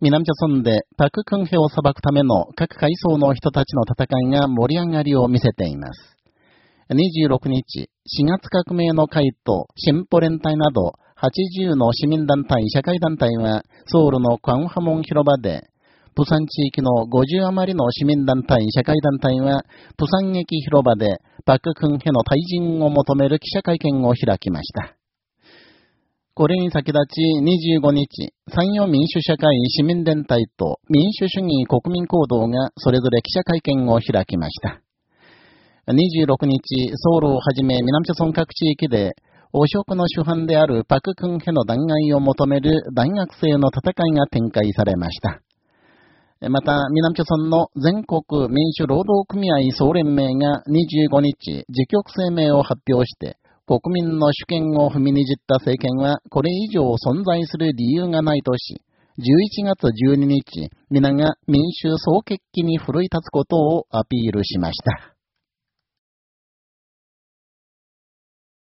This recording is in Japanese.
南朝村でパククンヘを裁くための各階層の人たちの戦いが盛り上がりを見せています。26日、4月革命の会と進歩連帯など80の市民団体、社会団体はソウルのクァンハモン広場で、プサン地域の50余りの市民団体、社会団体は、プサン駅広場でパククンヘの退陣を求める記者会見を開きました。これに先立ち25日、山陽民主社会市民連帯と民主主義国民行動がそれぞれ記者会見を開きました。26日、ソウルをはじめ南朝村各地域で、汚職の主犯であるパククンヘの弾劾を求める大学生の戦いが展開されました。また、南朝村の全国民主労働組合総連盟が25日、自局声明を発表して、国民の主権を踏みにじった政権はこれ以上存在する理由がないとし、11月12日、皆が民衆総決起に奮い立つことをアピールしました。